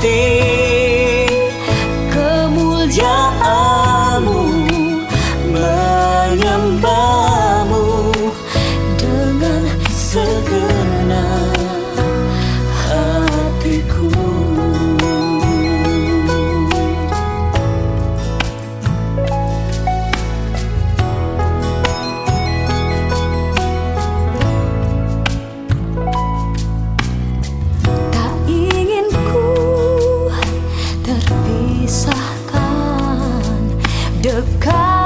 day dekat